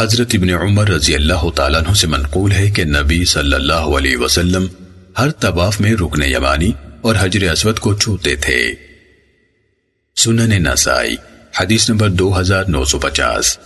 حضرت ابن عمر رضی اللہ تعالیٰ عنہ سے منقول ہے کہ نبی صلی اللہ علیہ وسلم ہر طواف میں رکن یمانی اور حجر اسود کو چھوتے تھے۔ سنن نسائی، حدیث نمبر دو ہزار نو سو پچاس۔